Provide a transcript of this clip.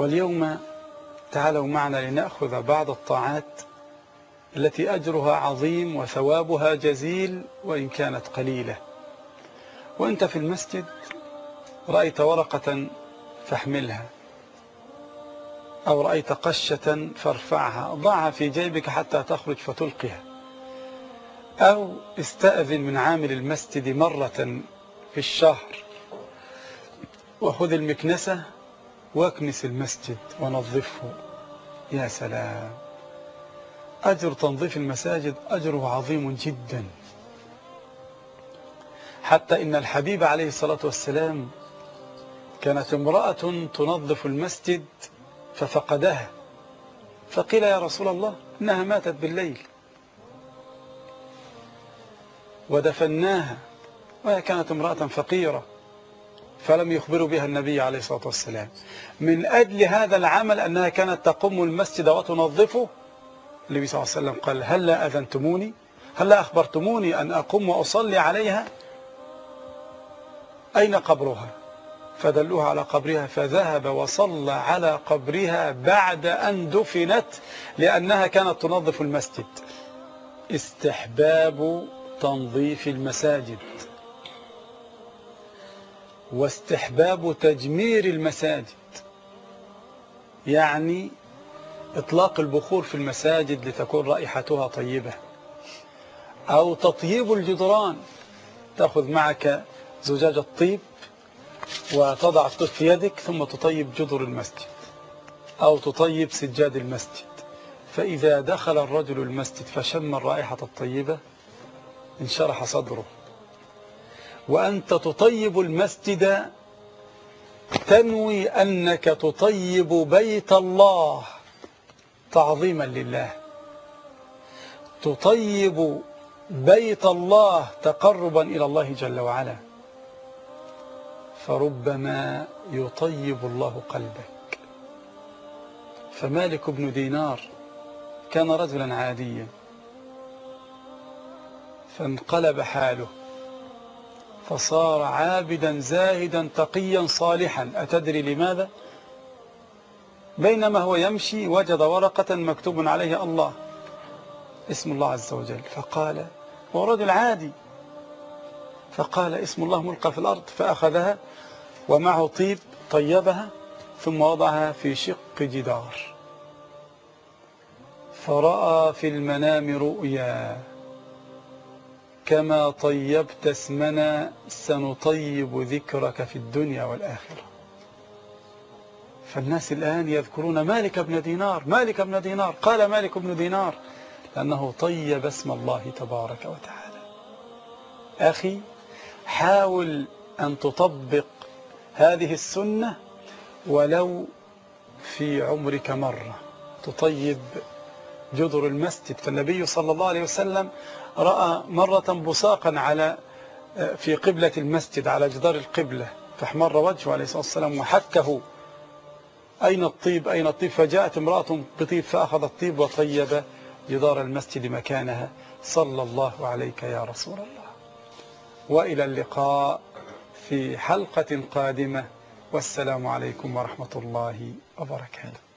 واليوم تعالوا معنا لنأخذ بعض الطاعات التي أجرها عظيم وثوابها جزيل وإن كانت قليلة. وأنت في المسجد رأيت ورقة فاحملها أو رأيت قشة فارفعها ضعها في جيبك حتى تخرج فتلقها أو استأذن من عامل المسجد مرة في الشهر وخذ المكنسة واكنس المسجد ونظفه. يا سلام. أجر تنظيف المساجد أجره عظيم جدا. حتى إن الحبيب عليه الصلاة والسلام كانت امرأة تنظف المسجد ففقدها. فقيل يا رسول الله إنها ماتت بالليل. ودفناها. وهي كانت امرأة فقيرة. فلم يخبروا بها النبي عليه الصلاة والسلام. من أجل هذا العمل أنها كانت تقوم المسجد وتنظفه النبي صلى الله عليه وسلم قال هل أذنتموني؟ هل أخبرتموني أن أقوم وأصلي عليها؟ أين قبرها؟ فدلوها على قبرها فذهب وصلى على قبرها بعد أن دفنت لأنها كانت تنظف المسجد. استحباب تنظيف المساجد. واستحباب تجمير المساجد. يعني إطلاق البخور في المساجد لتكون رائحتها طيبة. أو تطيب الجدران. تأخذ معك زجاجة طيب وتضع الطيب في يدك ثم تطيب جدر المسجد. أو تطيب سجاد المسجد. فإذا دخل الرجل المسجد فشم الرائحة الطيبة انشرح صدره. وأنت تطيب المسجد تنوي أنك تطيب بيت الله تعظيما لله. تطيب بيت الله تقربا إلى الله جل وعلا. فربما يطيب الله قلبك. فمالك بن دينار كان رجلا عاديا. فانقلب حاله. فصار عابدا زاهدا تقيا صالحا. أتدري لماذا؟ بينما هو يمشي وجد ورقة مكتوب عليها الله اسم الله عز وجل. فقال هو رجل عادي. فقال اسم الله ملقى في الأرض. فأخذها ومعه طيب طيبها ثم وضعها في شق جدار. فرأى في المنام رؤيا. كما طيبت اسمنا سنطيب ذكرك في الدنيا والآخرة. فالناس الآن يذكرون مالك بن دينار مالك بن دينار قال مالك بن دينار لأنه طيب اسم الله تبارك وتعالى. أخي حاول أن تطبق هذه السنة ولو في عمرك مرة. تطيب جدر المسجد. فالنبي صلى الله عليه وسلم رأى مرة بصاقا على في قبلة المسجد على جدار القبلة فاحمر وجهه عليه الصلاة والسلام وحكه. أين الطيب؟ أين الطيب؟ فجاءت امرأة بطيب فأخذ الطيب وطيب جدار المسجد مكانها. صلى الله عليك يا رسول الله. وإلى اللقاء في حلقة قادمة. والسلام عليكم ورحمة الله وبركاته.